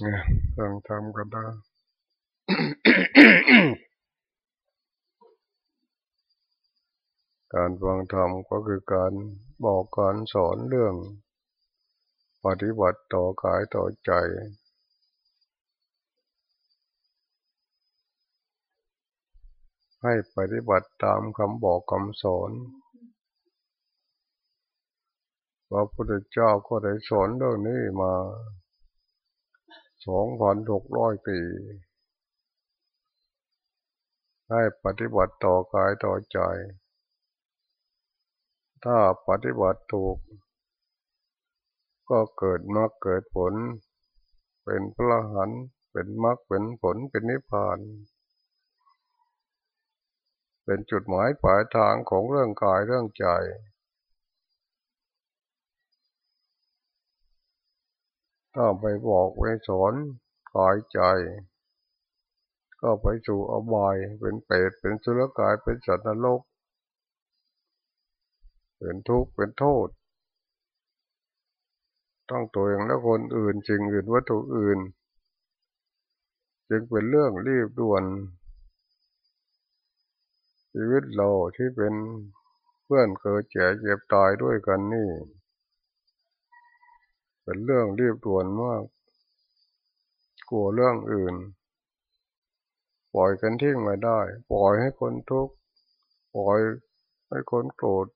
เนี่ยต้องทำกันได้การฟังธรรมก็คือการบอกการสอนเรื่อง ปฏิบัติต่อกายต่อใจ ให้ปฏิบัติตามคำบอกคำสอนพระพุทธเจ้าก็ได้สอนเรื่องนี้มา สองพันหกร้อยปีให้ปฏิบัติต่อกายต่อใจ ถ้าปฏิบัติถูก ก็เกิดมรรคเกิดผล เป็นพระหันเป็นมรรคเป็นผลเป็นนิพพาน เป็นจุดหมายปลายทางของเรื่องกายเรื่องใจ ถ้าไปบอกไปสอนกายใจ ก็ไปสู่อบายเป็นเปรตเป็นสุรกายเป็นสัตว์นรกเป็นทุกข์เป็นโทษต้องตัวเองและคนอื่นจริงอื่นวัตถุอื่น จึงเป็นเรื่องรีบด่วน ชีวิตเราที่เป็นเพื่อนเกิดแก่เจ็บตายด้วยกันนี่ เป็นเรื่องรีบด่วนมาก กลัวเรื่องอื่น ปล่อยกันทิ้งไม่ได้ ปล่อยให้คนทุกข์ปล่อยให้คนโกรธ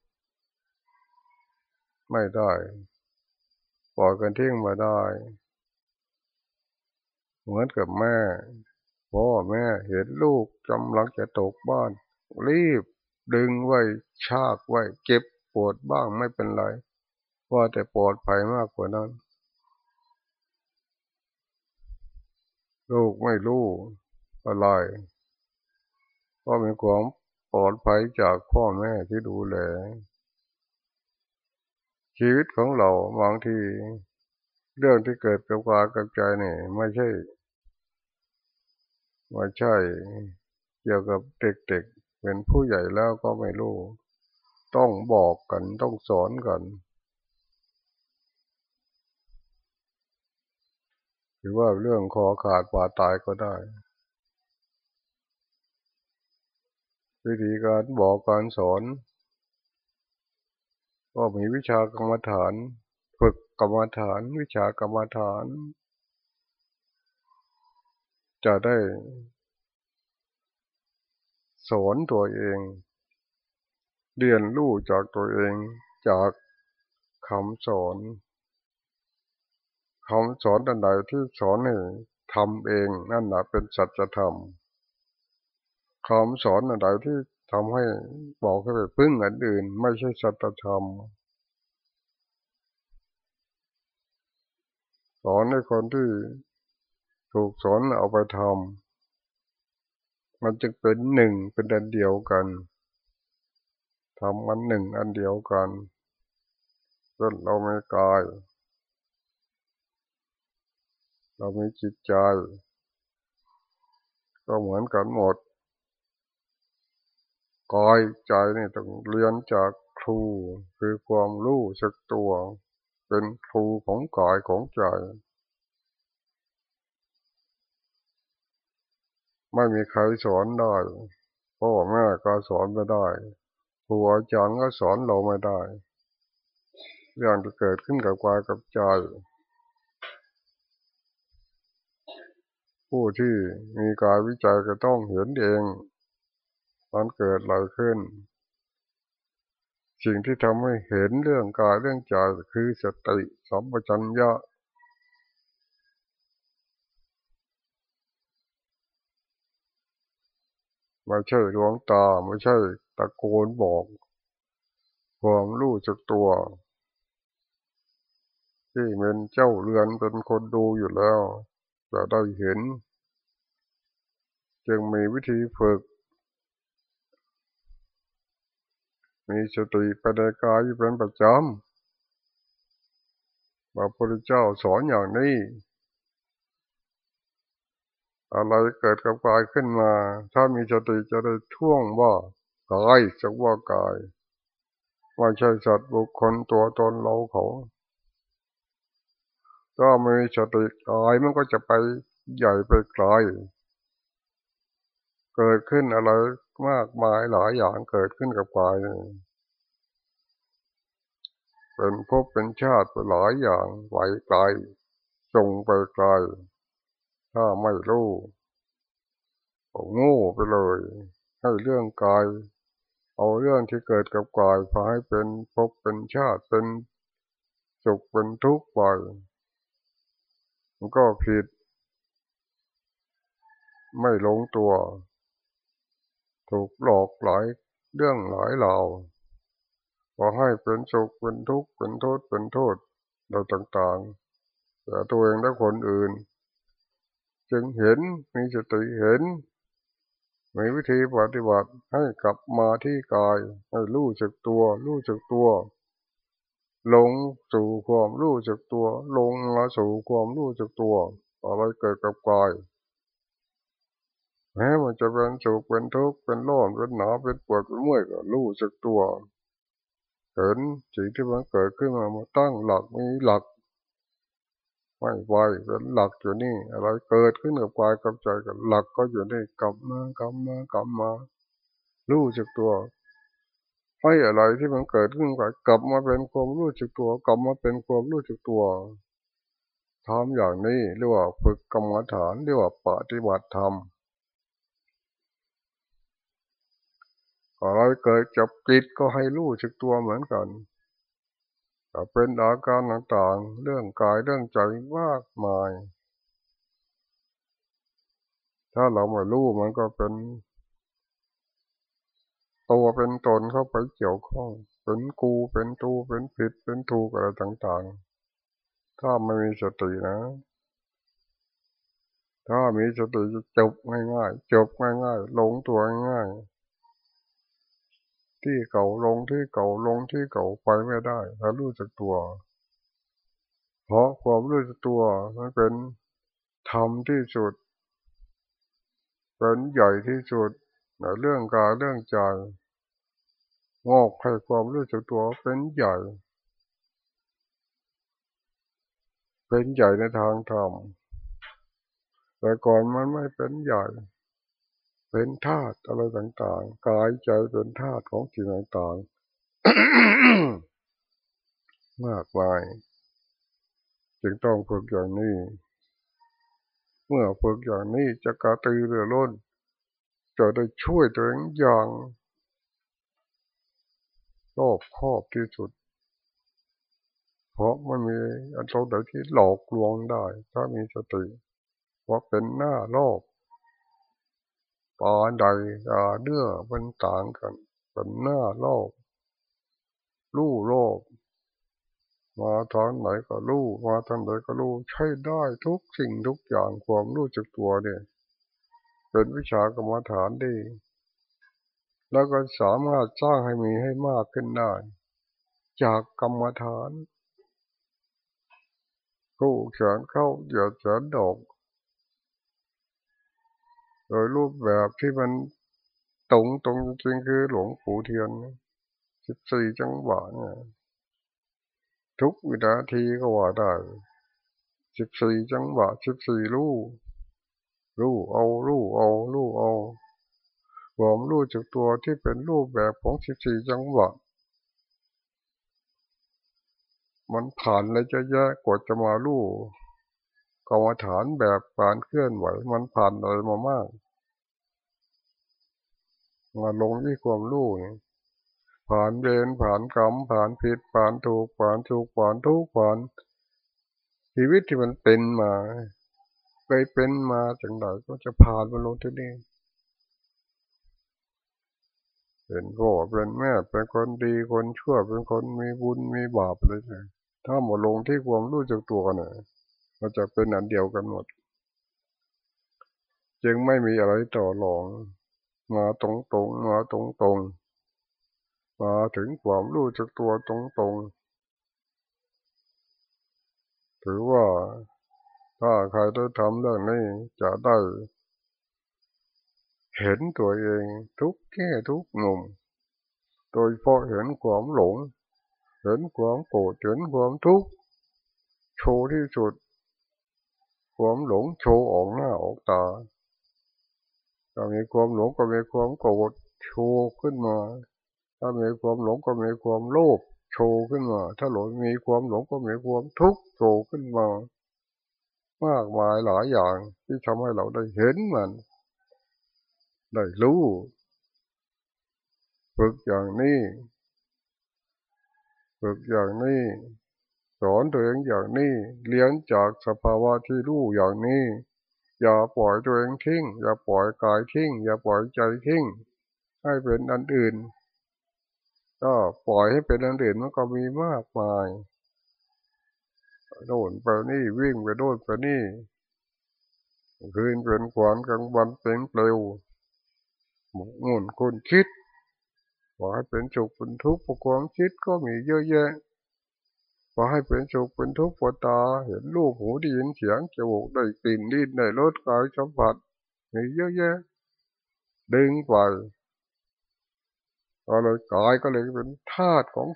ไม่ได้ ปล่อยกันทิ้งไม่ได้ เหมือนกับแม่พ่อแม่เห็นลูกกำลังจะตกบ้าน รีบดึงไว้ชากไว้เก็บปวดบ้างไม่เป็นไร ว่าแต่ปลอดภัยมากกว่านั้น ลูกไม่รู้อะไรก็มีความปลอดภัยจากพ่อแม่ที่ดูแล ชีวิตของเราบางทีเรื่องที่เกิดกับกายกับใจนี่ไม่ใช่ไม่ใช่เกี่ยวกับเด็กๆเป็นผู้ใหญ่แล้วก็ไม่รู้ ต้องบอกกันต้องสอนกัน หรือว่าเรื่องคอขาดปาตายก็ได้ วิธีการบอกการสอน ก็มีวิชากรรมฐาน ฝึกกรรมฐาน วิชากรรมฐาน จะได้ สอนตัวเอง เรียนรู้จากตัวเองจากคำสอน คำสอนอันใดที่สอนให้ทำเองนั่นแหละเป็นสัจธรรมคำสอนอันใดที่ทำให้บอกให้ไปพึ่งอันอื่น ไม่ใช่สัจธรรมสอนให้คนที่ถูกสอนเอาไปทำมันจึงเป็นหนึ่งเป็นอันเดียวกันทำมันหนึ่งอันเดียวกันจนเราไม่กาย เรามีจิตใจ ก็เหมือนกันหมดกายใจนี่ต้องเรียนจากครูคือความรู้สักตัว เป็นครูของกายของใจ ไม่มีใครสอนได้พ่อแม่ก็สอนไม่ได้ครูอาจารย์ก็สอนเราไม่ได้ เรื่องที่เกิดขึ้นกับกายกับใจ ผู้ที่มีกายวิจัยก็ต้องเห็นเองมันเกิดอะไรขึ้น สิ่งที่ทำให้เห็นเรื่องกายเรื่องใจคือสติสัมปชัญญะไม่ใช่ดวงตาไม่ใช่ตะโกนบอกความรู้จักตัว ที่เป็นเจ้าเรือนเป็นคนดูอยู่แล้ว จะได้เห็น จึงมีวิธีฝึก มีสติปัญญาอยู่เป็นประจำพระพุทธเจ้าสอนอย่างนี้ อะไรเกิดกับกายขึ้นมา ถ้ามีสติจะได้ท่วงว่ากายสักว่ากาย ว่าใช่สัตว์บุคคลตัวตนเราเขา แถ้าไม่มีสติกายมันก็จะไปใหญ่ไปไกลเกิดขึ้นอะไรมากมายหลายอย่างเกิดขึ้นกับกายเป็นภพเป็นชาติหลายอย่างไหวไกลส่งไปไกลถ้าไม่รู้โง่ไปเลย ให้เรื่องกายเอาเรื่องที่เกิดกับกายพาให้เป็นภพเป็นชาติเป็นสุขเป็นทุกข์ไป มันก็ผิด ไม่ลงตัว ถูกหลอกหลายเรื่องหลายเหล่าพอให้เป็นสุขเป็นทุกข์เป็นโทษเป็นโทษเราต่างๆ แต่ตัวเองและคนอื่น จึงเห็นมีสติเห็นมีวิธีปฏิบัติให้กลับมาที่กายให้รู้จักตัว รู้จักตัว ลงสู่ความรู้จักตัว ลงมาสู่ความรู้จักตัวอะไรเกิดกับกายแม้มันจะเป็นสุขเป็นทุกข์เป็นร้อนเป็นหนาวเป็นปวดเป็นเมื่อยก็รู้จักตัวเห็นสิ่งที่มันเกิดขึ้นมามาตั้งหลักมีหลักไม่ไหวเป็นหลักอยู่นี่ อะไรเกิดขึ้นกับกายกับใจกับหลักก็อยู่นี่กลับมากลับมากลับมา รู้จักตัว ให้อะไรที่มันเกิดขึ้นกับกลับมาเป็นความรู้จักตัว กลับมาเป็นความรู้จักตัวทำอย่างนี้เรียกว่าฝึกกรรมฐานเรียกว่าปฏิบัติธรรมอะไรเกิดจับจิตก็ให้รู้จักตัวเหมือนกันแต่เป็นอาการต่างๆ เรื่องกายเรื่องใจมากมาย ถ้าเราไม่รู้มันก็เป็น ตัวเป็นตนเข้าไปเกี่ยวข้อง เป็นกูเป็นตูเป็นผิดเป็นถูกอะไรต่างๆ ถ้าไม่มีสตินะ ถ้ามีสติจะจบง่ายๆจบง่ายๆลงตัวง่ายที่เก่าลงที่เก่าลงที่เก่าไปไม่ได้ ถ้ารู้จักตัว เพราะความรู้จักตัวมันเป็นธรรมที่สุด เป็นใหญ่ที่สุดในเรื่องกายเรื่องใจ งอกให้ความรู้จักตัวเป็นใหญ่ เป็นใหญ่ในทางธรรมแต่ก่อนมันไม่เป็นใหญ่ เป็นธาตุอะไรต่างๆ กายใจเป็นธาตุของสิ่งต่างๆ มากมายจึงต้องฝึกอย่างนี้ เมื่อฝึกอย่างนี้จะกระตือรือร้น จะได้ช่วยตัวเองอย่าง รอบครอบที่สุด เพราะมันมีอันตรายที่หลอกลวงได้ ถ้ามีสติว่าเป็นหน้าโลกปาใดตาเนื้อมันต่างกัน เป็นหน้าโลกรู้โลกมาทางไหนก็รู้มาทางไหนก็รู้ใช้ได้ทุกสิ่งทุกอย่างความรู้จักตัวเนี่ย เป็นวิชากรรมฐานดี แล้วก็สามารถสร้างให้มีให้มากขึ้นได้ จากกรรมฐานกู้เขียนเข้าเดี๋ยวเขียนดอกโดยรูปแบบที่มันตรงตรงจริงคือหลวงปู่เทียนสิบสี่จังหวะเนี่ยทุกวินาทีก็ว่าได้สิบสี่จังหวะสิบสี่รูรู้เอารู้เอารู้เอา ผมรู้จากตัวที่เป็นรูปแบบของสิบสี่จังหวะมันผ่านเลยจะแยกกว่าจะมารู้กรรมฐานแบบการเคลื่อนไหว มันผ่านอะไรมามาก มาลงที่ความรู้ผ่านเวรผ่านกรรมผ่านผิดผ่านถูกผ่านถูกผ่านทุกผ่านชีวิตที่มันเป็นมาเคยเป็นมาจังไดก็จะผ่านมาลงที่นี่ เป็นพ่อเป็นแม่เป็นคนดีคนชั่วเป็นคนมีบุญมีบาปอะไรเลยถ้าหมดลงที่ความรู้จักตัวเนี่ยมันจะเป็นอันเดียวกันหมด จึงไม่มีอะไรต่อรอง มาตรงตรงมาตรงตรงมาถึงความรู้จักตัวตรงตรงถือว่าถ้าใครได้ทำเรื่องนี้จะได้ เห็นตัวเองทุกแง่ทุกหนุ่มโดยเพราะเห็นความหลง เห็นความโกรธเห็นความทุกข์โชว์ที่สุด ความหลงโชว์ออกหน้าออกตาถ้ามีความหลงก็มีความโกรธโชว์ขึ้นมา ถ้ามีความหลงก็มีความโลภโชว์ขึ้นมา ถ้าหลงมีความหลงก็มีความทุกข์โชว์ขึ้นมา มากมายหลายอย่างที่ทำให้เราได้เห็นมัน ได้รู้ฝึกอย่างนี้ฝึกอย่างนี้สอนตัวเองอย่างนี้เลี้ยงจากสภาวะที่รู้อย่างนี้ อย่าปล่อยตัวเองทิ้ง อย่าปล่อยกายทิ้ง อย่าปล่อยใจทิ้ง ให้เป็นอันอื่น ก็ปล่อยให้เป็นอันอื่นมันก็มีมากมายโน่นไปนี่วิ่งไปโน่นไปนี่คืนเป็นขวานกลางวันเป็นเปลว หมุนคนคิดบอกให้เป็นสุขเป็นทุกข์ความคิดก็มีเยอะแยะบอกให้เป็นสุขเป็นทุกข์ปวดตา เห็นรูปหูได้ยินเสียงจมูกได้กลิ่นดิ้นได้รสกายสัมผัสมีเยอะแยะดึงไปก็เลยกายก็เลยเป็นธาตุของ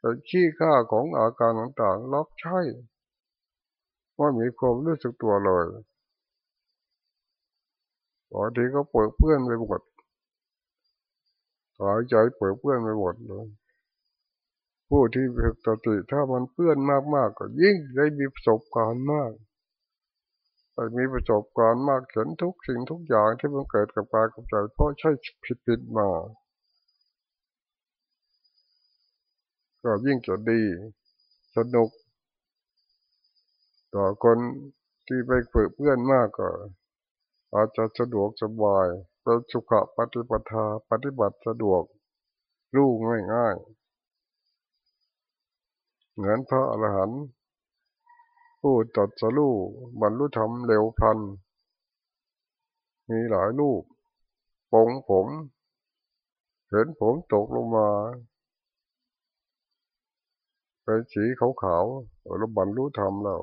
เป็นขี้ข้าของอาการต่างๆรับใช้ว่ามีความรู้สึกตัวเลย บางทีก็เปิดเพื่อนไปหมดหายใจเปิดเพื่อนไปหมดเลยผู้ที่ฝึกสติถ้ามันเพื่อนมากๆก็ยิ่งได้มีประสบการณ์มากได้มีประสบการณ์มากเห็นทุกสิ่งทุกอย่างที่มันเกิดกับกายกับใจเพราะใช่ผิดผิดมาก็ยิ่งจะดี สนุก ต่อคนที่ไปฝึกเพื่อนมากก็ อาจจะสะดวกสบายเป็นสุขปฏิปทาปฏิบัติสะดวก รู้ง่ายง่ายเหมือนพระอรหันต์ผู้ตัดสรู้บรรลุธรรมเร็วพัน มีหลายรูปปงผม เห็นผมตกลงมาเป็นสีขาวๆแล้วบรรลุธรรมแล้ว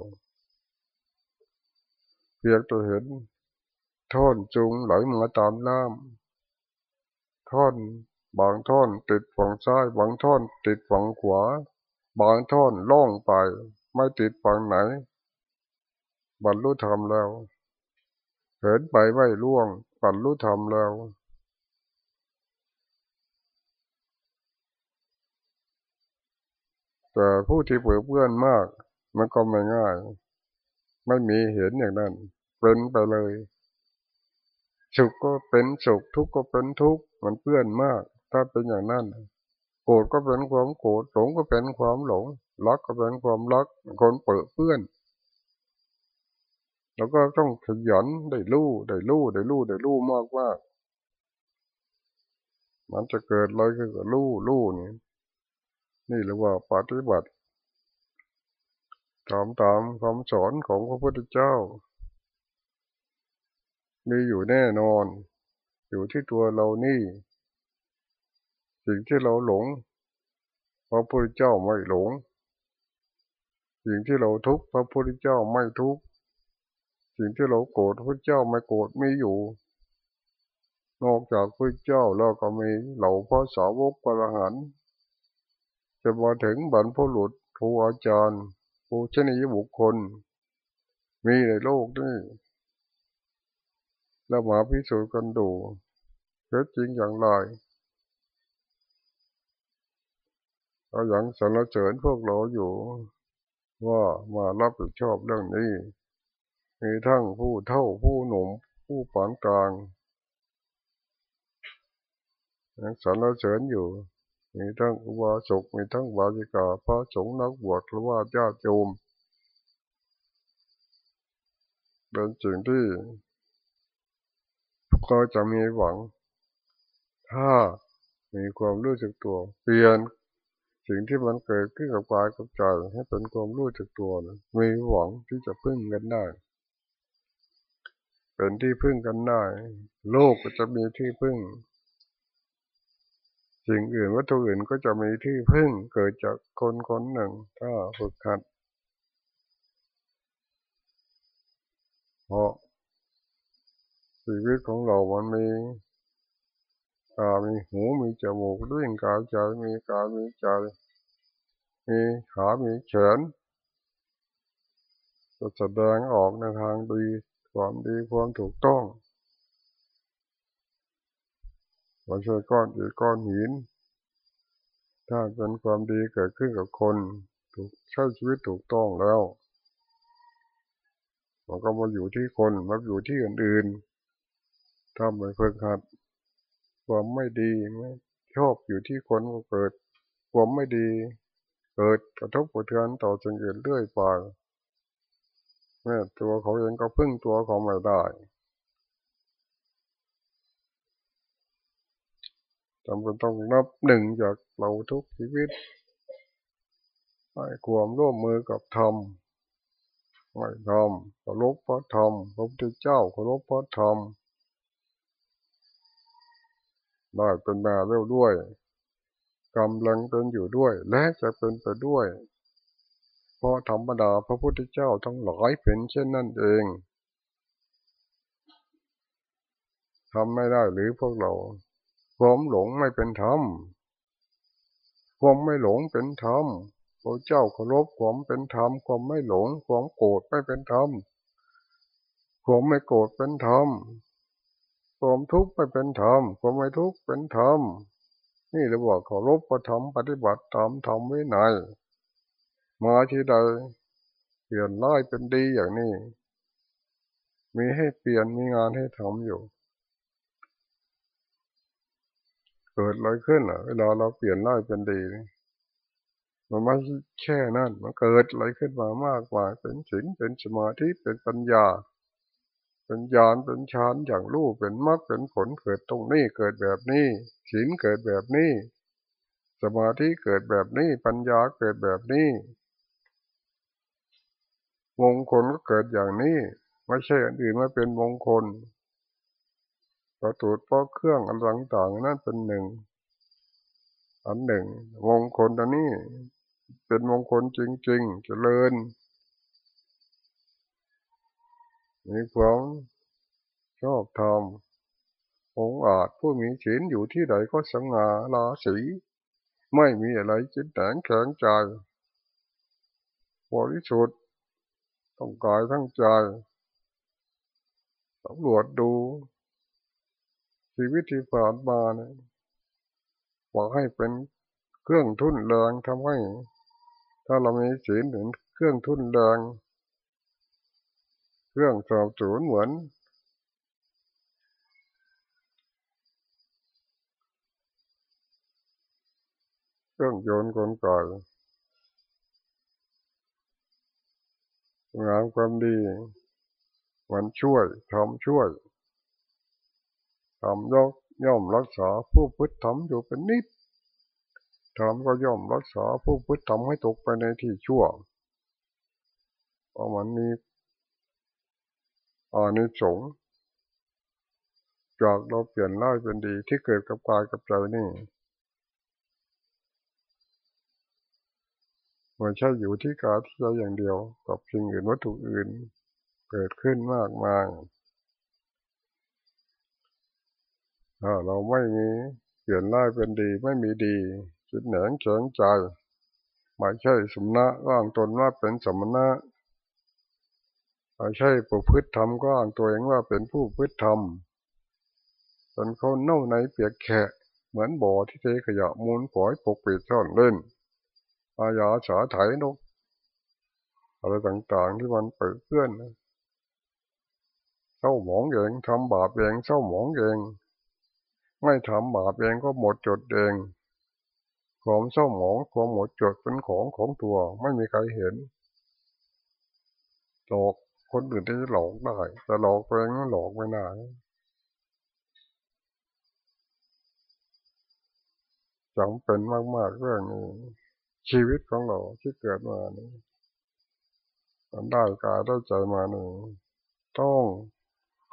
เพียงตัวเห็น ท่อนจุงไหลมาตามน้ำท่อนบางท่อนติดฝั่งซ้ายบางท่อนติดฝั่งขวา บางท่อนล่องไป ไม่ติดฝั่งไหน บรรลุธรรมแล้วเห็นไปไม่ล่วงบรรลุธรรมแล้วแต่ผู้ที่เปื่อเพื่อนมาก มันก็ไม่ง่าย ไม่มีเห็นอย่างนั้นเป็นไปเลย สุขก็เป็นสุขทุกข์ก็เป็นทุกข์มันเพื่อนมาก ถ้าเป็นอย่างนั้นโกรธก็เป็นความโกรธหลงก็เป็นความหลงรักก็เป็นความรักคนเปิดเพื่อน แล้วก็ต้องขยันได้รู้ได้รู้ได้รู้ได้รู้มากว่ามันจะเกิดอะไรก็รู้รู้นี่นี่เรียกว่าปฏิบัติตามตามคำสอนของพระพุทธเจ้า มีอยู่แน่นอน อยู่ที่ตัวเรานี่ สิ่งที่เราหลงพระพุทธเจ้าไม่หลง สิ่งที่เราทุกข์พระพุทธเจ้าไม่ทุกข์สิ่งที่เราโกรธพระเจ้าไม่โกรธไม่อยู่ นอกจากพระเจ้าแล้วก็มีเหล่าพระสาวกประหันจะมาถึงบรรพบุรุษครูอาจารย์ผู้ชนิยบุคคล มีในโลกนี้ แล้วมาพิสูจน์กันดูเท็จจริงอย่างไรเราอย่างสรรเสริญพวกเราอยู่ ว่ามารับผิดชอบเรื่องนี้ มีทั้งผู้เท่าผู้หนุ่มผู้ปานกลางยังสรรเสริญอยู่ มีทั้งอุบาสกมีทั้งวาจิกาพระสงฆ์นักบวชหรือว่าญาติโยมเป็นสิ่งที่ ก็จะมีหวัง ถ้ามีความรู้สึกตัว เปลี่ยนสิ่งที่มันเกิดขึ้นกับกายกับใจให้เป็นความรู้สึกตัวนะมีหวังที่จะพึ่งกันได้ เป็นที่พึ่งกันได้ โลกก็จะมีที่พึ่ง สิ่งอื่นวัตถุอื่นก็จะมีที่พึ่งเกิดจากคนคนหนึ่ง ถ้าฝึกขัดเพราะ ชีวิตของเรามันมีตามีหู มีจมูกด้วยกายใจ มีกาย มีใจ มีขา มีแขนจะแสดงออกในทางดี ความดี ความถูกต้องไม่ใช่ก้อนอิฐก้อนหิน ถ้าเป็นความดีเกิดขึ้นกับคนถูกใช้ชีวิตถูกต้องแล้วมันก็มาอยู่ที่คนมาอยู่ที่อื่นๆ ถ้าไม่เพิ่งหัดความไม่ดีไม่ชอบอยู่ที่คนก็เกิด ความไม่ดี เกิดกระทบกระเทือนต่อสิ่งอื่นเรื่อยไปแม้ตัวเขาเองก็พึ่งตัวเขาไม่ได้จำเป็นต้องนับหนึ่งจากเราทุกชีวิตให้ความร่วมมือกับธรรมไม่ทำเคารพพระธรรมพระพุทธเจ้าเคารพพระธรรม ได้เป็นมาเร็วด้วยกำลังเป็นอยู่ด้วย และจะเป็นไปด้วย เพราะธรรมดาพระพุทธเจ้าทั้งหลายเป็นเช่นนั่นเองทำไม่ได้หรือพวกเราความหลงไม่เป็นธรรมความไม่หลงเป็นธรรมพระเจ้าเคารพความเป็นธรรมความไม่หลงความโกรธไม่เป็นธรรมความไม่โกรธเป็นธรรม ความทุกข์ไม่เป็นธรรมความไม่ทุกข์เป็นธรรมนี่เราบอกเคารพประธรรมปฏิบัติธรรมทำไว้ไหนมาที่ใดเปลี่ยนร้ายเป็นดีอย่างนี้ มีให้เปลี่ยนมีงานให้ทำอยู่ เกิดอะไรขึ้นอะเวลาเราเปลี่ยนร้ายเป็นดีมันไม่แค่นั้นมันเกิดอะไรขึ้นมามากกว่าเป็นสิ่งเป็นสมาธิเป็นปัญญา เป็นญาณเป็นฌานอย่างรู้เป็นมรรคเป็นผลเกิดตรงนี้เกิดแบบนี้ศีลเกิดแบบนี้ สมาธิเกิดแบบนี้ปัญญาเกิดแบบนี้มงคลก็เกิดอย่างนี้ไม่ใช่อันอื่นมาเป็นมงคลประตูเพราะเครื่องอันต่างๆนั่นเป็นหนึ่งอันหนึ่งมงคลอันนี้ เป็นมงคลจริงๆเจริญ มีความชอบธรรมองอาจผู้มีศีลอยู่ที่ใดก็สง่าราศีไม่มีอะไรจิตแข็งแข็งใจบริสุทธิ์ต้องกายทั้งใจสำรวจดู ชีวิตที่ผ่านมาเนี่ยบอกให้เป็นเครื่องทุ่นแรงทำให้ ถ้าเรามีศีลถึงเครื่องทุ่นแรง เรื่องสอบสูนเหมือนเครื่องโยนกลไกงานความดี มันช่วยทำช่วยทำยกย่อมรักษาผู้พุทธธรรมอยู่เป็นนิดทำก็ย่อมรักษาผู้พุทธธรรมให้ตกไปในที่ชั่วเพราะมันมี อานิสงส์จากเราเปลี่ยนร้ายเป็นดีที่เกิดกับกายกับใจนี่ไม่ใช่อยู่ที่กายที่ใจอย่างเดียวกับสิ่งอื่นวัตถุอื่น เกิดขึ้นมากมายถ้าเราไม่มีเปลี่ยนร้ายเป็นดีไม่มีดีจิตแหนงเฉิงใจไม่ใช่สมณะร่างตนว่าเป็นสมณะ ไม่ใช่ผู้พฤติธรรมก็อ้างตัวเองว่าเป็นผู้พฤติธรรมจนเขาเน่าในเปียกแขะ เหมือนบ่อที่เทขยะมูลฝอยปกปิดซ่อนเล่นอาญาสาไถนกอะไรต่างๆที่มันเปิดเพื่อนเศร้าหมองเองทำบาปเองเศร้าหมองเองไม่ทำบาปเองก็หมดจดเองความเศร้าหมองความหมดจดเป็นของของตัวไม่มีใครเห็นหลอก คนอื่นที่หลอกได้ แต่หลอกตัวเองหลอกไม่ได้จำเป็นมากๆเรื่องนี้ชีวิตของเราที่เกิดมานี่มันได้กายได้ใจมาหนึ่งต้อง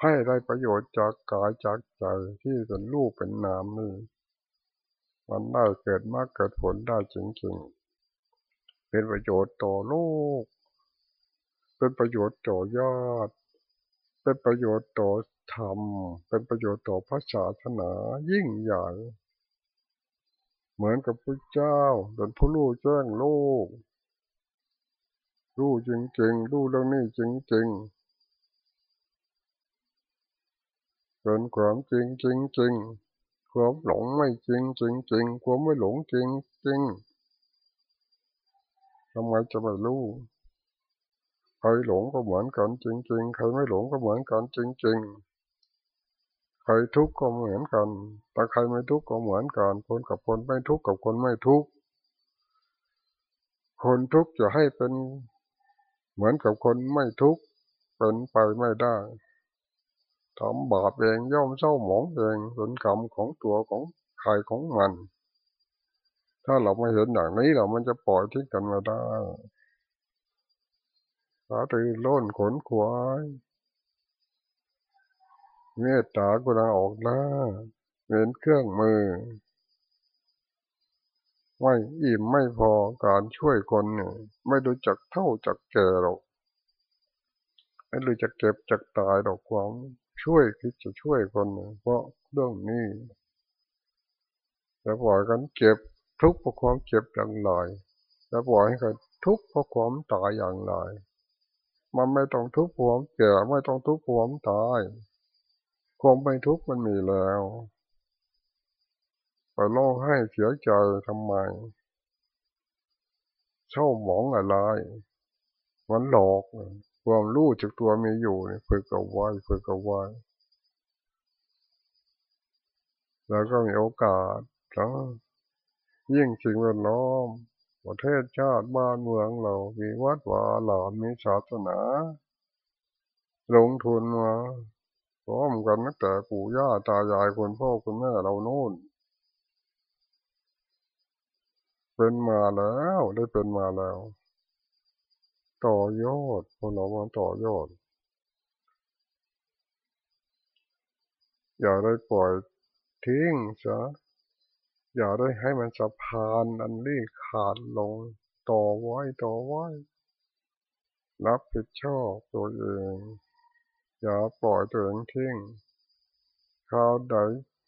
ให้ได้ประโยชน์จากกายจากใจที่เป็นรูปเป็นนามนี่มันได้เกิดมากเกิดผลได้จริงๆ เป็นประโยชน์ต่อโลก เป็นประโยชน์ต่อยอด เป็นประโยชน์ต่อธรรม เป็นประโยชน์ต่อพระศาสนายิ่งใหญ่ เหมือนกับพระเจ้าเป็นผู้รู้แจ้งโลก รู้จริงๆ รู้เรื่องนี้จริงๆเป็นความจริงจริงๆความหลงไม่จริงจริงๆความไม่หลงจริงจริงทำไมจะไม่รู้ ครหลงก็เหมือนกันจริง ๆ ใครไม่หลงก็เหมือนกันจริง ๆ ใครทุกข์ก็เหมือนกัน แต่ใครไม่ทุกข์ก็เหมือนกัน คนกับคนไม่ทุกข์กับคนไม่ทุกข์ คนทุกข์จะให้เป็นเหมือนกับคนไม่ทุกข์เป็นไปไม่ได้ทำบาปเองย่อมเศร้าหมองเองเป็นกรรมของตัวของใครของมัน ถ้าเราไม่เห็นอย่างนี้เรามันจะปล่อยทิ้งกันมาได้ สาตือล้นขนขวายเมตตากุณาออกหน้าเป็นเครื่องมือ ไม่อิ่มไม่พอการช่วยคนเนี่ยไม่รู้จักเท่าจักแก่หรอกไม่รู้จักเก็บจักตายดอกความช่วยคิดจะช่วยคนเพราะเรื่องนี้แต่ปล่อยกันเก็บทุกข์เพราะความเจ็บอย่างไรแต่ปล่อยให้กันทุกข์เพราะความตายอย่างไร มันไม่ต้องทุกข์เพราะความแก่ไม่ต้องทุกข์เพราะความตายความไม่ทุกข์มันมีแล้วไปร้องไห้เสียใจทำไมเช่าหมองอะไรมันหลอกความรู้จากตัวมีอยู่ฝึกเอาไว้ฝึกเอาไว้แล้วก็มีโอกาสแล้วยิ่งสิ่งแวดล้อม ประเทศชาติบ้านเมืองเรา มีวัดวาหลามมีศาสนา ลงทุนมาพร้อมกันตั้งแต่ปู่ย่าตายายคนพ่อคุณแม่เราโน่น เป็นมาแล้วได้เป็นมาแล้ว ต่อยอดพวกเรามาต่อยอด อย่าได้ปล่อยทิ้งซะ อย่าได้ให้มันสะพานอันนี้ขาดลงต่อไว้ต่อไว้ รับผิดชอบตัวเอง อย่าปล่อยตัวเองทิ้งคราวใด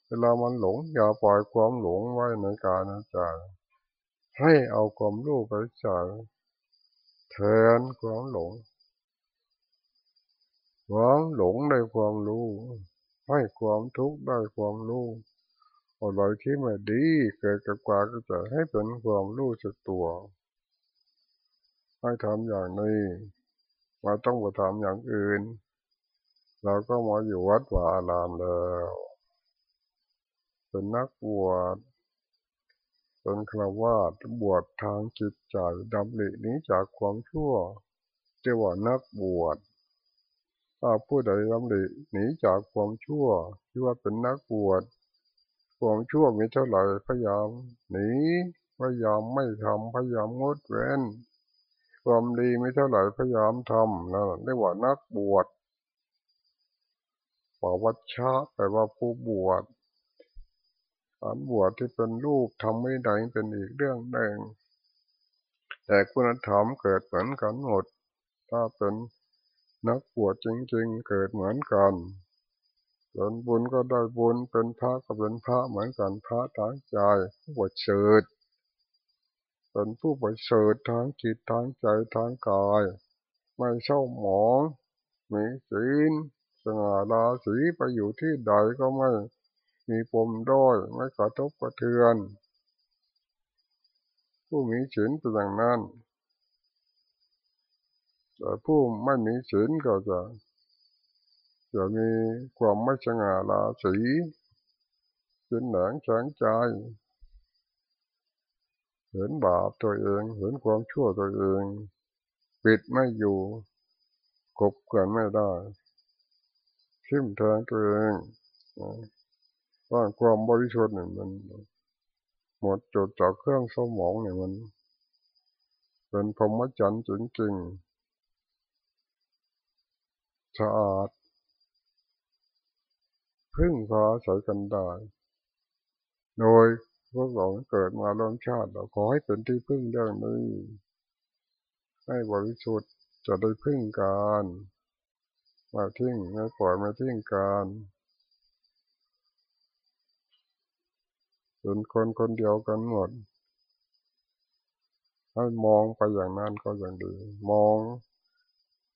เวลามันหลง อย่าปล่อยความหลงไว้ในกายในใจให้เอาความรู้ไปใส่แทนความหลงความหลงได้ความรู้ ให้ความทุกข์ได้ความรู้ อะไรที่ไม่ดีเกิดกับกว่าก็จะให้เป็นความรู้สึกตัวให้ทำอย่างนี้มาต้องมาทำอย่างอื่น เราก็มาอยู่วัดวาอารามแล้ว เป็นนักบวชเป็นคราวาสบวชทางจิตใจดำรินี้จากความชั่วเรียกว่านักบวชถ้าผู้ใดดำริหนีจากความชั่วที่ว่าเป็นนักบวช ความชั่วมีเท่าไหร่พยายามหนีพยายามไม่ทำพยายามงดเว้นความดีไม่เท่าไหร่พยายามทำนั่นเรียกว่านักบวชปวัชชะแปลว่าผู้บวชการบวชที่เป็นรูปทำไม่ได้เป็นอีกเรื่องหนึ่งแต่คุณธรรมเกิดเหมือนกันหมด ถ้าเป็นนักบวชจริง ๆ เกิดเหมือนกัน เป็นบุญก็ได้บุญเป็นพระก็เป็นพระเหมือนกันพระทางใจผู้บวชเฉิดเป็นผู้บวชเฉิดทางจิตทางใจทางกาย ไม่เศร้าหมองมีศีลสง่าราศีไปอยู่ที่ใดก็ไม่มีปมด้อยไม่กระทบกระเทือน ผู้มีศีลเป็นอย่างนั้นแต่ผู้ไม่มีศีลก็จะ จะมีความไม่สง่าราศีเป็นหนังแข็งใจ เห็นบาปตัวเอง เห็นความชั่วตัวเอง ปิดไม่อยู่กบกันไม่ได้ชิมแทงตัวเองว่าความบริสุทธิ์เนี่ยมันหมดจดจากเครื่องสมองเนี่ยมัน เป็นพรหมจรรย์จริงๆสะอาด พึ่งพาใส่กันได้โดยพวกเราเกิดมาล้มชาติเราขอให้เป็นที่พึ่งเรื่องนี้ ให้บริสุทธิ์จะได้พึ่งการมาทิ้งไม่ปล่อยมาทิ้งการเป็นคนคนเดียวกันหมดให้มองไปอย่างนั้นก็อย่างดี มอง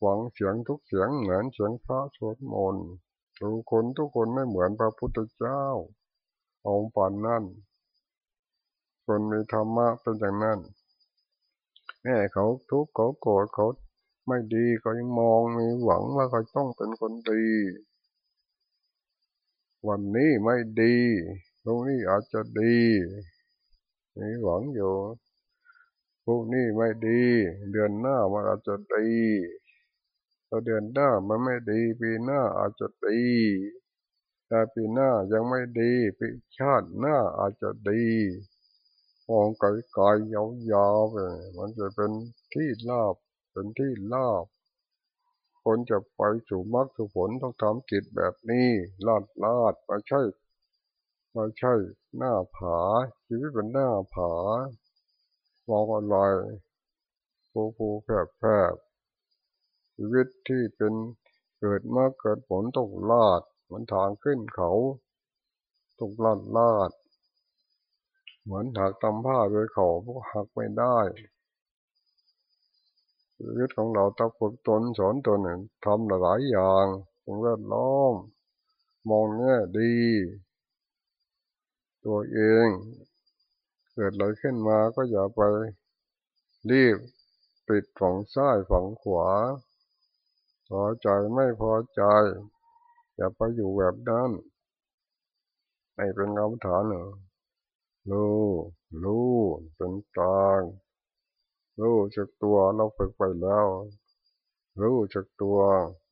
หวังเสียงทุกเสียงเหมือนเสียงพระสวดมนต์ ดูคนทุกคนไม่เหมือนพระพุทธเจ้าองค์ปานนั่น คนมีธรรมะเป็นอย่างนั้นแม่เขาทุกข์เขาโกรธเขาไม่ดีก็ยังมองมีหวังว่าเขาต้องเป็นคนดี วันนี้ไม่ดีตรงนี้อาจจะดีมีหวังอยู่พวกนี้ไม่ดี เดือนหน้ามันอาจจะดี ถ้าเดือนหน้ามันไม่ดีปีหน้าอาจจะดีถ้าปีหน้ายังไม่ดีปีชาติหน้าอาจจะดีมองไกลๆยาวๆไปมันจะเป็นที่ลาบเป็นที่ลาบคนจะไปสู่มรรคสู่ผลต้องทำกิจแบบนี้ลาดลาดไม่ใช่ไม่ใช่ หน้าผา ชีวิตเป็นหน้าผามองอะไรผูผูแผบแผบ ชีวิตที่เป็นเกิดมาเกิดผลตกลาดเหมันทางขึ้นเขาตกลาดลาด เหมือนหักตำผ้าโดยเขาพวกหักไม่ได้ชีวิตของเราต้องฝึกตนสอนตนหนึ่งทำหลายอย่างสิ่งแวดล้อม มองแง่ดี ตัวเอง เกิดอะไรขึ้นมาก็อย่าไปรีบปิดฝั่งซ้ายฝั่งขวา พอใจไม่พอใจ อย่าไปอยู่แบบนั้นไม่เป็นคำถามหนึ่งรู้รู้เป็นกลางรู้จักตัวเราฝึกไปแล้ว รู้จักตัว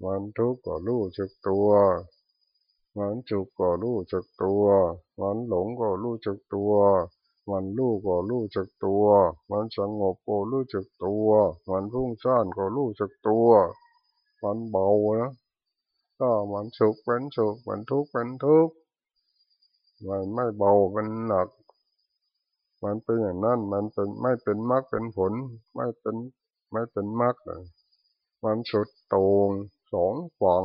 มันทุกข์ก็รู้จักตัว มันจุกก็รู้จักตัว มันหลงก็รู้จักตัว มันรู้ก็รู้จักตัว มันสงบก็รู้จักตัว มันรุ่งซ่านก็รู้จักตัว มันเบานะก็มันสุขเป็นสุขมันทุกข์เป็นทุกข์มันไม่เบาเป็นหนัก มันเป็นอย่างนั้นมันเป็นไม่เป็นมรรคเป็นผล ไม่เป็นไม่เป็นมรรคเลยมันสุดตรงสองฝั่ง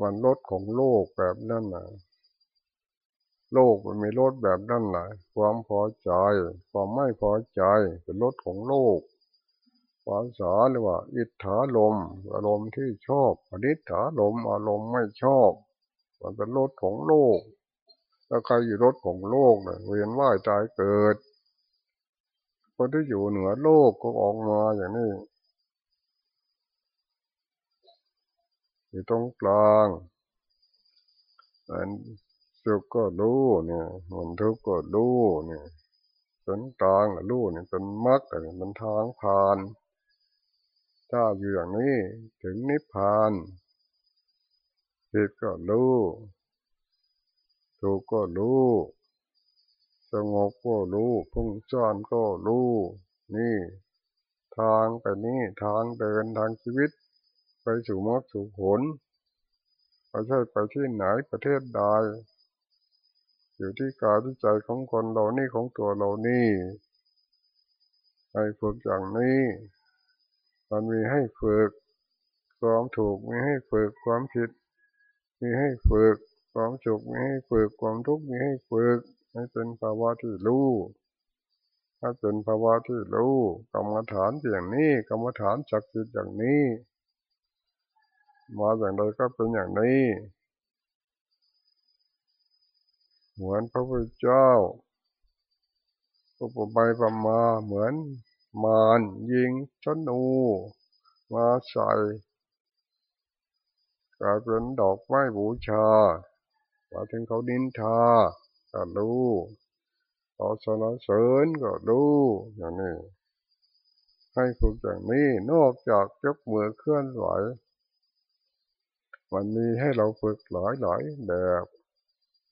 มันลดของโลกแบบนั้นนะโลกมันมีลดแบบนั้นแหละความพอใจ ความไม่พอใจเป็นลดของโลก ภาษาเรียกว่า อิทธาลมอารมณ์ที่ชอบอนิถาลมอารมณ์ไม่ชอบ มันเป็นลดของโลกถ้าใครอยู่รถของโลกเนี่ยเวียนว่ายตายเกิดคนที่อยู่เหนือโลกก็ออกมาอย่างนี้อยู่ตรงกลางมันสุขก็รู้เนี่ยมันทุกข์ก็รู้เนี่ยเป็นกลางรู้เนี่ยเป็นมรรคเป็นทางผ่าน ถ้าอยู่อย่างนี้ถึงนิพพานผิดก็รู้ถูกก็รู้สงบก็รู้พุ่งซ่อนก็รู้นี่ ทางไปนี่ทางเดินทางชีวิต ไปสู่มรรคสู่ผลไม่ใช่ไปที่ไหนประเทศใดอยู่ที่กายที่ใจของคนเรานี่ของตัวเรานี่ให้ฝึกอย่างนี้ มันมีให้ฝึก ความถูกมีให้ฝึกความผิด มีให้ฝึก ความสุขมีให้ฝึกความทุกข์มีให้ฝึกให้เป็นภาวะที่รู้ถ้าเป็นภาวะที่รู้กรรมฐานอย่างนี้กรรมฐานจักจิตอย่างนี้ มาอย่างใดก็เป็นอย่างนี้เหมือนพระพุทธเจ้าอุปบายประมาเหมือน มารยิงชนูมาใส่กลายเป็นดอกไม้บูชาว่าถึงเขาดินทาก็รู้พอสนเสริญก็รู้อย่างนี้ ให้ฝึกอย่างนี้นอกจากยกมือเคลื่อนไหว มันมีให้เราฝึกหลายหลายแบบ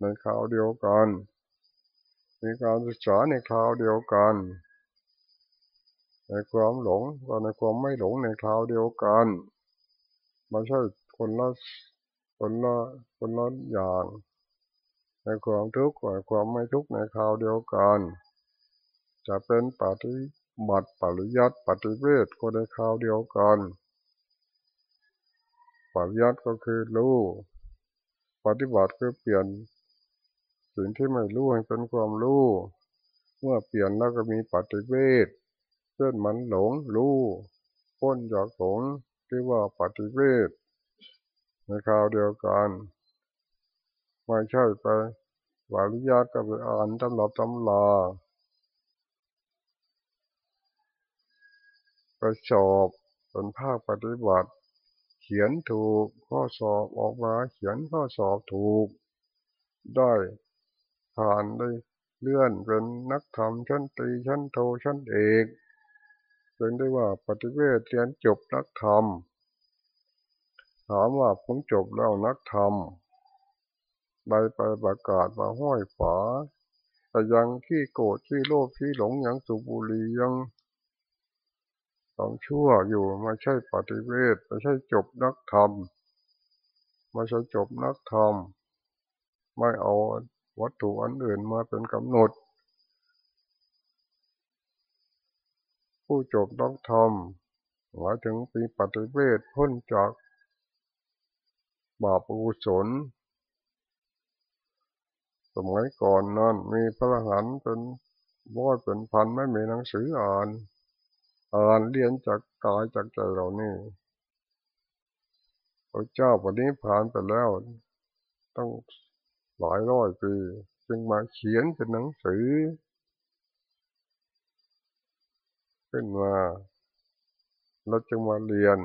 ในคราวเดียวกัน มีการศึกษาในคราวเดียวกัน ในความหลงก็ในความไม่หลงในคราวเดียวกันไม่ใช่คนละคนละคนละอย่าง ในความทุกข์กับความไม่ทุกข์ในคราวเดียวกัน จะเป็นปฏิบัติปริยัติปฏิเวทก็ในคราวเดียวกันปริยัติก็คือรู้ปฏิบัติคือเปลี่ยน สิ่งที่ไม่รู้ให้เป็นความรู้ เมื่อเปลี่ยนแล้วก็มีปฏิเวท เช่นมันหลงรู้พ้นจากหลงที่ว่าปฏิเวทในคราวเดียวกันไม่ใช่ไปวาริยาตก็ไปอ่านตำรับตำลาไปสอบเป็นภาคปฏิบัติ เขียนถูกข้อสอบออกมาเขียนข้อสอบถูก ได้ผ่านได้เลื่อนเป็นนักธรรมชั้นตีชั้นโทชั้นเอก จึงได้ว่าปฏิเวทเรียนจบนักธรรม ถามว่าผมจบแล้วนักธรรมได้ไปประกาศมาห้อยฝาแต่ยังขี้โกรธขี้โลภขี้หลงยังสุบุรียังต้องชั่วอยู่ไม่ใช่ปฏิเวทไม่ใช่จบนักธรรมไม่ใช่จบนักธรรม ไม่เอาวัตถุอันอื่นมาเป็นกำหนด ผู้จบนักธรรมหมายถึงปีปฏิเวทพ้นจากบาปอุศลสมัยก่อนนั้นมีพระหันเป็นร้อยเป็นพันไม่มีหนังสืออ่าน อ่านเรียนจากกายจากใจเรานี่พระเจ้าวันนี้ผ่านไปแล้วต้องหลายร้อยปีจึงมาเขียนเป็นหนังสือ ขึ้นมา เราจึงมาเรียน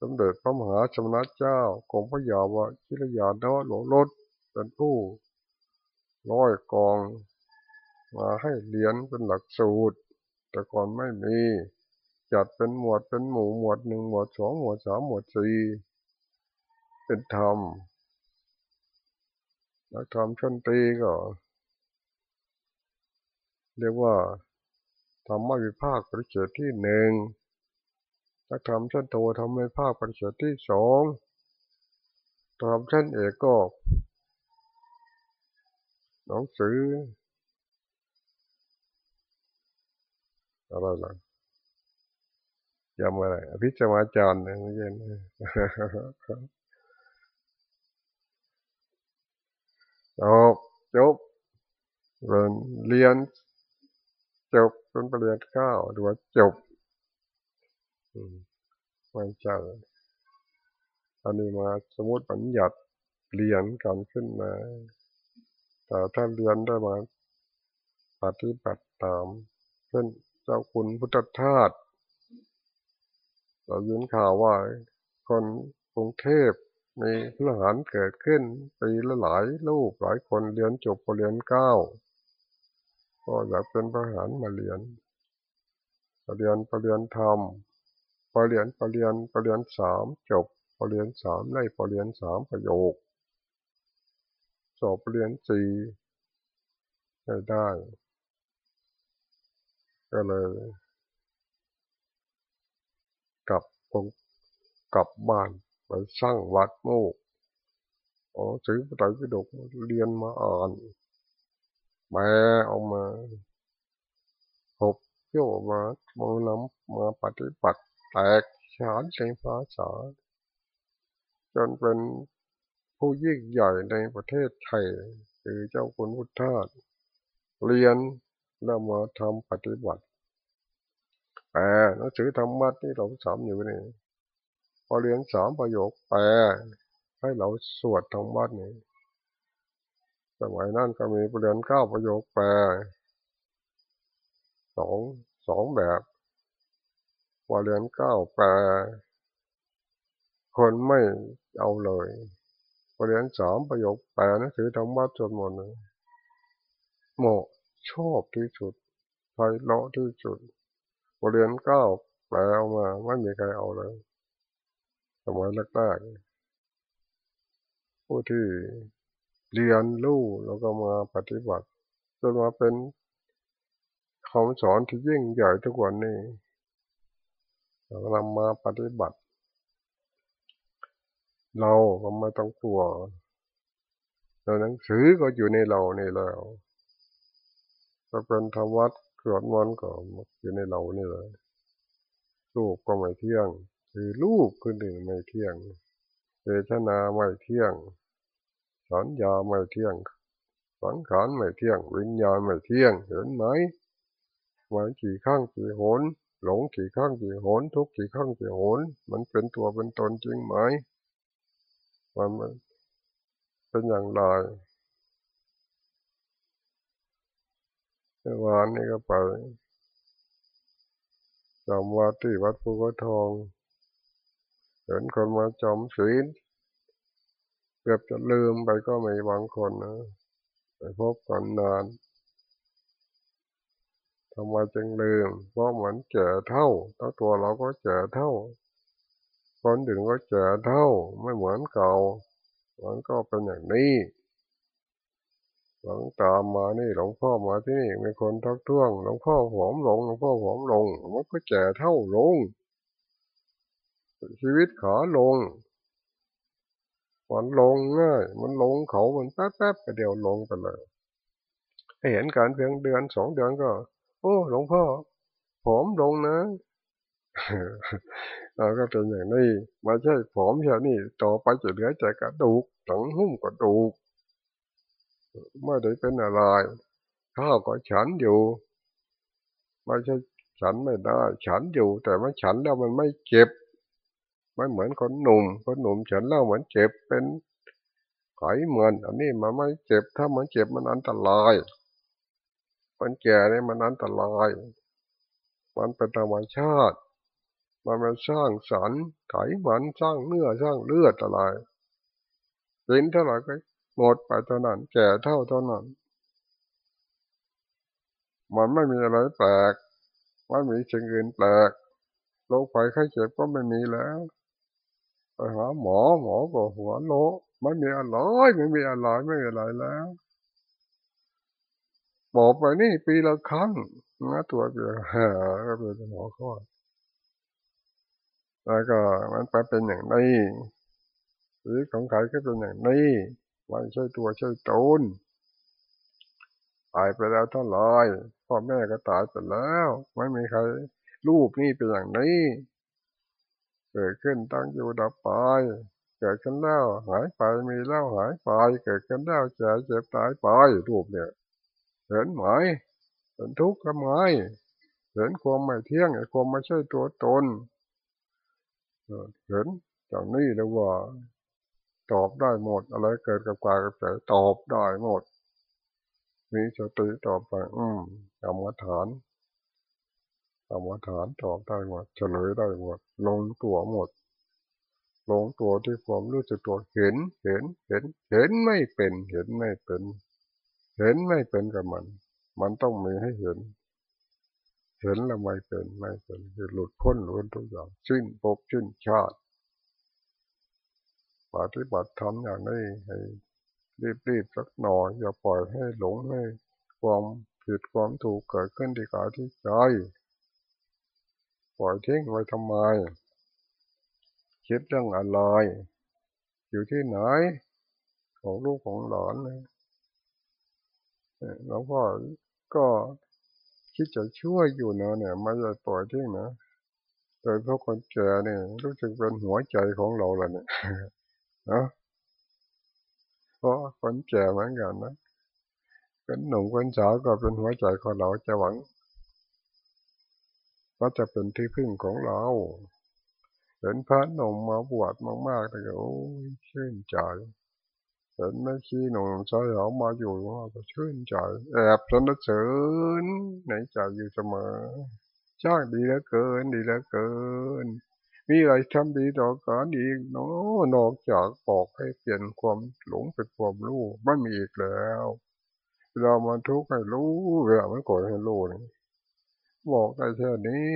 สมเด็จพระมหาชนเจ้ากรมพระยาวะชิรยานวโหลวงรถเป็นผู้ร้อยกอง มาให้เรียนเป็นหลักสูตร แต่ก่อนไม่มี จัดเป็นหมวดเป็นหมู่หมวดหนึ่งหมวดสองหมวดสามหมวดสี่เป็นธรรมนักธรรมชั้นตีก็ เรียกว่า ธรรมวิภาคปริเฉดที่หนึ่งนักธรรมชั้นโททำวิภาคปริเฉดที่สองธรรมชั้นเอกก็หนังสืออะไรล่ะจำอะไรอภิจมาจารย์นี่ยไม่ใช่จบจบเรียนเรียนจบ เป็นปริญญาเก้าหรือว่าจบไม่ใช่อันนี้มาสมมติปัญญัติเรียนกันขึ้นมาแต่ถ้าเรียนได้มาปฏิบัติตามเช่นเจ้าคุณพุทธทาสเรายินข่าวว่าคนกรุงเทพมีพระหานเกิดขึ้นปีละหลายลูกหลายคนเรียนจบปริญญาเก้า ก็อยากเป็นพระหานมาเรียนปรริญญาปรริญญาธรรมปรริญญาปรริญญาปรริญญาสามจบปรริญญาสามได้ปรริญญาสามประโยคสอบเรียนสี่ได้ได้ก็เลยกลับคงกลับบ้านไปสร้างวัดโมกอ๋อซื้อพระไตรปิฎกเรียนมาอ่าน แปลออกมาหบโยมามองน้ำมาปฏิบัติแตกฉานในภาษา จนเป็นผู้ยิ่งใหญ่ในประเทศไทย คือเจ้าคุณพุทธาเรียนแล้วมาทำปฏิบัติแปลหนังสือธรรมะที่เราสามอยู่นี่พอเรียนสามประโยคแปลให้เราสวดธรรมะนี่ สมัยนั้นก็มีเรียนเก้าประโยคแปลสองสองแบบพอเรียนเก้าแปลคนไม่เอาเลยเรียนสามประโยคแปลหนังสือธรรมะจนหมดเลยเหมาะชอบที่สุดไพเราะที่สุดเรียนเก้าแปลออกมาไม่มีใครเอาเลยสมัยแรกๆผู้ที่ เรียนรู้แล้วก็มาปฏิบัติจนมาเป็นคำสอนที่ยิ่งใหญ่ทุกวันนี้เรานำมาปฏิบัติ เราก็ไม่ต้องกลัวแต่หนังสือก็อยู่ในเราในแล้วถ้าเป็นธรรมวัดเกิดมันก็อยู่ในเรานี่เลยลูกก็ไม่เที่ยง คือลูกคือหนึ่งไม่เที่ยงเวทนาไม่เที่ยง สัญญาไม่เที่ยง สังขารไม่เที่ยง วิญญาณไม่เที่ยง เห็นไหมมากี่ข้างกี่หนหลงกี่ข้างกี่หนทุกกี่ข้างกี่หนมันเป็นตัวเป็นตนจริงไหมมันเป็นอย่างไรเมื่อวานนี้ก็ไปจำวัดที่วัดภูกระทอง เห็นคนมาจำศีล เกือบจะลืมไปก็มีบางคนนะไปพบกันนานทำไมจึงลืม เพราะเหมือนแก่เท่าทั้งตัวเราก็แก่เท่า คนอื่นก็แก่เท่า ไม่เหมือนเก่ามันก็เป็นอย่างนี้หลวงตามมานี่หลวงพ่อมาที่นี่มีคนทักท้วงหลวงพ่อหอมลงหลวงพ่อหอมลงมันก็แก่เท่าลง ชีวิตขาลง มันลงง่ายมันลงเขามันแป๊บแป๊บไปเดียวลงไปเลยเห็นการเพียงเดือนสองเดือนก็ โอ้หลวงพ่อผอมลงนะเราก็เป็นอย่างนี้ไม่ใช่ผอมแค่นี้ต่อไปจะเหลือแต่กระดูกสังหุ้มกระดูกไม่ได้เป็นอะไรข้าวก็ฉันอยู่ ไม่ใช่ฉันไม่ได้ ฉันอยู่แต่มันฉันแล้วมันไม่เจ็บ ไม่เหมือนคนหนุ่ม คนหนุ่มฉันแล้วเหมือนเจ็บเป็นไขเหมันอันนี้มันไม่เจ็บ ถ้ามันเจ็บมันอันตรายคนแก่เนี่ยมันอันตราย มันเป็นธรรมชาติ มันมาสร้างสรรค์ไขมันสร้างเนื้อสร้างเลือดอะไรเป็นเท่าไหร่ก็หมดไปเท่านั้น แก่เท่าเท่านั้น มันไม่มีอะไรแปลกไม่มีสิ่งอื่นแปลกโรคภัยไข้เจ็บก็ไม่มีแล้ว หาหมอหมอก็หัวโลไม่มีอะไรไม่มีอะไรไม่มีอะไรแล้วบอกไปนี่ปีละครั้งนะตัวเดียวฮะก็เป็นหมอข้อแล้วก็มันไปเป็นอย่างนี้หรือของใครก็เป็นอย่างนี้ไม่ใช่ตัวใช่ตนตายไปแล้วเท่าไรพ่อแม่ก็ตายไปแล้ว ไม่มีใครรูปนี่เป็นอย่างนี้ เกิดขึ้นตั้งอยู่ดับไป เกิดขึ้นแล้วหายไปมีแล้วหายไป เกิดขึ้นแล้วเจ็บเจ็บตายไปรูปเนี่ยเห็นไหมเห็นทุกข์ทำไมเห็นความไม่เที่ยงความไม่ใช่ตัวตนเห็นจากนี้แล้วว่า ตอบได้หมด อะไรเกิดกับกายกับใจตอบได้หมดมีสติตอบไปอืมกรรมฐาน กรรมฐานตอบได้หมดเฉลยได้หมด ลงตัวหมด ลงตัวที่ความรู้สึกตัวเห็น เห็น เห็น เห็นไม่เป็น เห็นไม่เป็น เห็นไม่เป็นกับมัน มันต้องมีให้เห็น เห็นแล้วไม่เป็น ไม่เป็นคือหลุดพ้นล้วนทุกอย่างสิ้นภพสิ้นชาติ ปฏิบัติทำอย่างนี้ให้รีบๆสักหน่อยอย่าปล่อยให้หลงให้ความผิดความถูกเกิดขึ้นที่กายที่ใจ ล่อยทิ้งไว้ทำไม คิดเรื่องอะไร อยู่ที่ไหน ของลูกของหลานนะแล้วก็ก็คิดจะช่วยอยู่นะเนี่ยไม่จะปล่อยทิ้งนะโดยพราะคนแก่เนี่ยรู้สึกเป็นหัวใจของเราแหละเนี่ยนะเพราะคนแก่เหมือนกันนะคนหนุ่มคนสาวก็เป็นหัวใจของเราจะหวัง ว่าจะเป็นที่พึ่งของเราเห็นพระหนุ่มมาบวชมากๆแต่ก็โอ้ชื่นใจเห็นแม่ชีหนุ่มสาวมาอยู่ว่าก็ชื่นใจ แอบสนเสริญในใจอยู่เสมอช่างดีเหลือเกินดีเหลือเกิน มีอะไรทำดีต่อกันอีกเนาะนอกจากบอกให้เปลี่ยนความหลงเป็นความรู้ไม่มีอีกแล้ว เรามาทุกข์ให้รู้เวลามันโกรธให้รู้นี่ บอกได้แค่นี้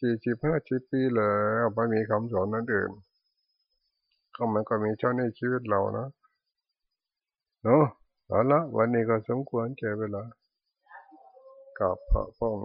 สี่สิบห้าสิบปีแล้วไม่มีคำสอนนั้นอื่นก็มันก็มีเจ้าในชีวิตเรานะเนาะเอาละวันนี้ก็สมควรเจอเวลากับพระพง